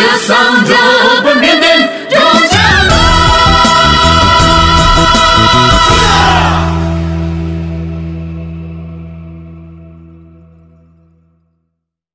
Yes, I'm